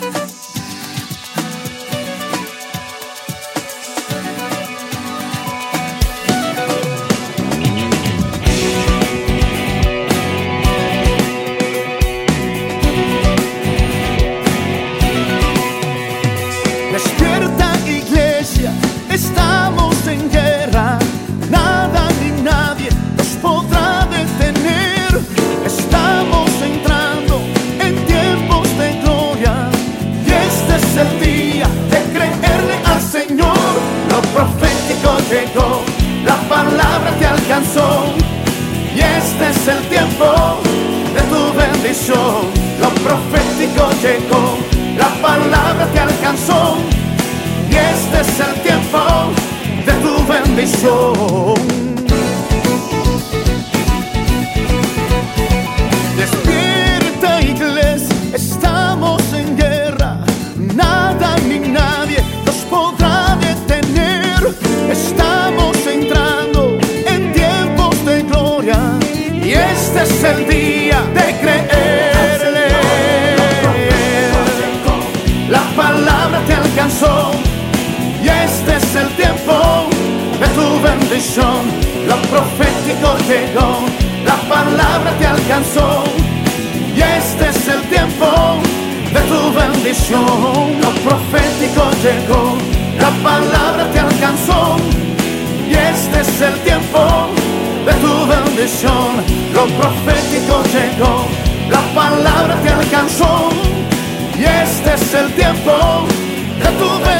Despierta es el tiempo de tu bendición. Lo profético llegó, la palabra te alcanzó. Y este es el tiempo de tu bendición. Tu bendición. Lo profético llegó, la palabra te alcanzó. Y este es el tiempo de tu bendición. Lo profético llegó, la palabra te alcanzó. Y este es el tiempo de tu bendición. Lo profético llegó, la palabra te alcanzó. Y este es el tiempo de tu bendición.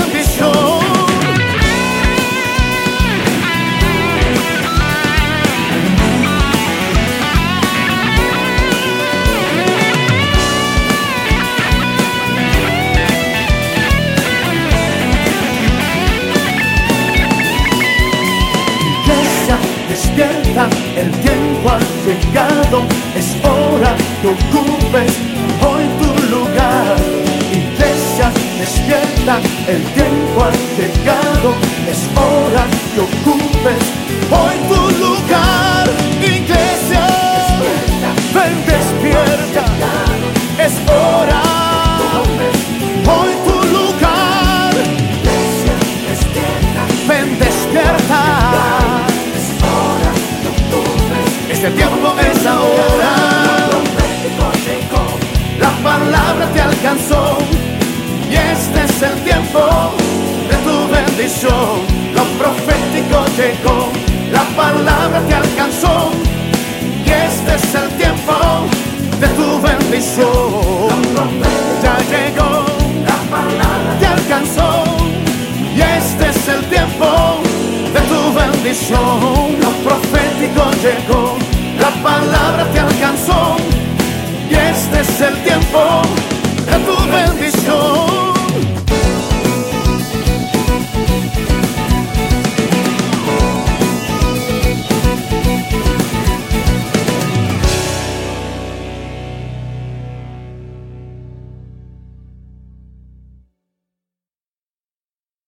Tiempo ha llegado, es hora que ocupes hoy tu lugar. Iglesia, despierta, el tiempo ha llegado, Este tiempo es ahora. La palabra te alcanzó. Y este es el tiempo de tu bendición. Lo profético llegó. La palabra te alcanzó. Y este es el tiempo de tu bendición. Ya llegó. La palabra te alcanzó. Y este es el tiempo de tu bendición. tiempo a tu bendición.